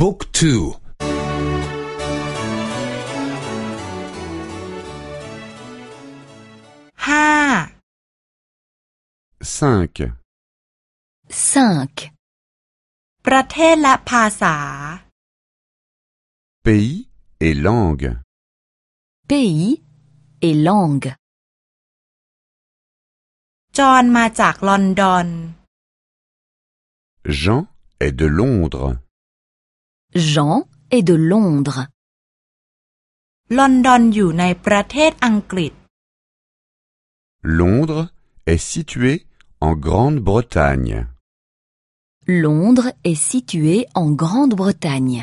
บุ๊กทูห้า cinq, cinq, ประเทศและภาษา pays et langue. pays et langue. จอห์นมาจากลอนดอน Jean est de Londres. Jean est de Londres. ลอนดอนอยู่ในประเทศอังกฤษ Londres est situé en Grande-Bretagne. Londres est situé en Grande-Bretagne.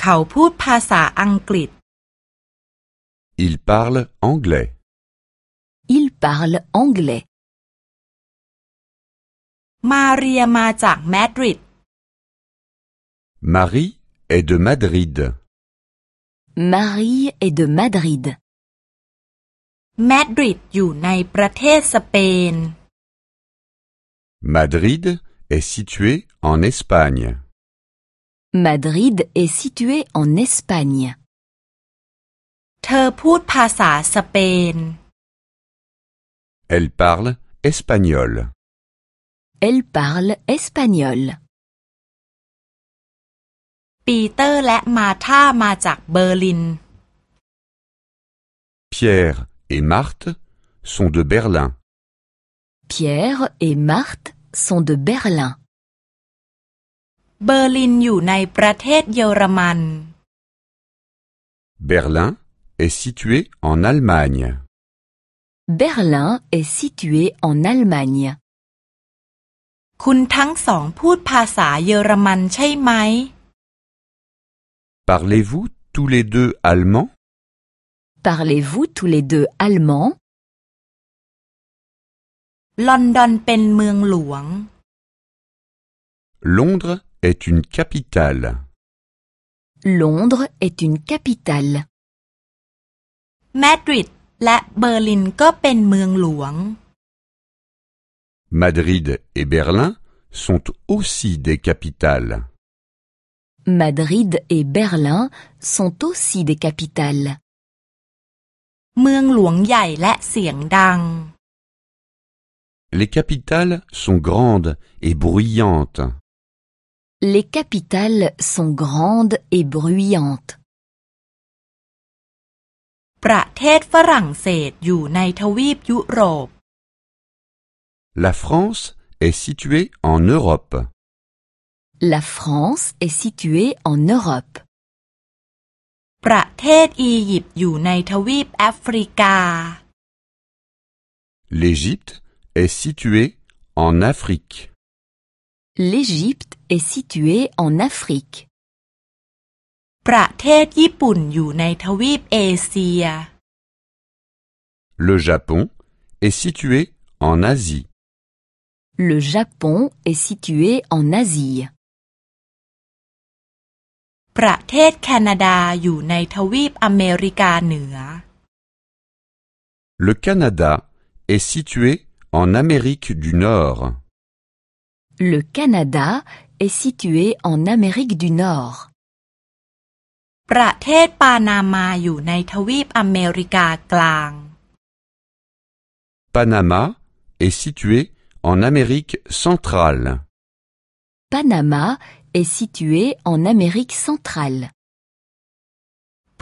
เขาพูดภาษาอังกฤษ Il parle anglais. Il parle anglais. มาเรียมาจากมาดริด Marie est de Madrid. Marie est de Madrid. มาดริดอยู่ในประเทศสเปน Madrid est situé en Espagne. Madrid est situé en Espagne. เธอพูดภาษาสเปน Elle parle espagnol. Elle parle espagnol. ปีเตอร์และมาธามาจากเบอร์ลิน Pierre et Marthe sont de Berlin. Pierre et Marthe sont de Berlin. เบอร์ลินอยู่ในประเทศเยอรมัน Berlin est situé en Allemagne. Berlin est situé en Allemagne. คุณทั้งสองพูดภาษาเยอรมันใช่ไหม Parlez-vous tous les deux allemand? Parlez-vous tous les deux allemand? Londres est une capitale. Londres est une capitale. Madrid la Berlin, Copenhague. Madrid et Berlin sont aussi des capitales. Madrid et Berlin sont aussi des capitales. เมืองหลวงใหญ่และเสียงดัง Les capitales sont grandes et bruyantes. Les capitales sont grandes et bruyantes. ประเทศฝรั่งเศสอยู่ในทวีปยุโรป La France est située en Europe. La France est située en Europe. ประเทศอียิปต์อยู่ในทวีปแอฟริกา L'Égypte est située en Afrique. L'Égypte est située en Afrique. ประเทศญี่ปุ่นอยู่ในทวีปเอเชีย Le Japon est situé en Asie. Le Japon est situé en Asie. ประเทศแคนาดาอยู่ในทวีปอเมริกาเหนือ Le Canada est situé en Amérique du Nord. Le Canada est situé en Amérique du Nord. ประเทศปานามาอยู่ในทวีปอเมริกากลาง Panama est situé en Amérique centrale. Panama est situé en Amérique centrale.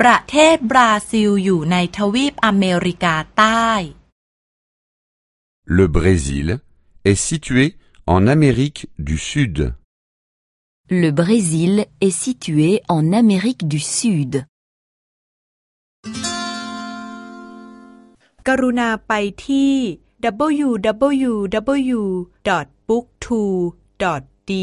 ประเทศบราซิลอยู่ในทวีปอเมริกาใต้ Le Brésil est situé en Amérique du Sud. Le Brésil est situé en Amérique du Sud. กรุณาไปที่ www.booktwo.de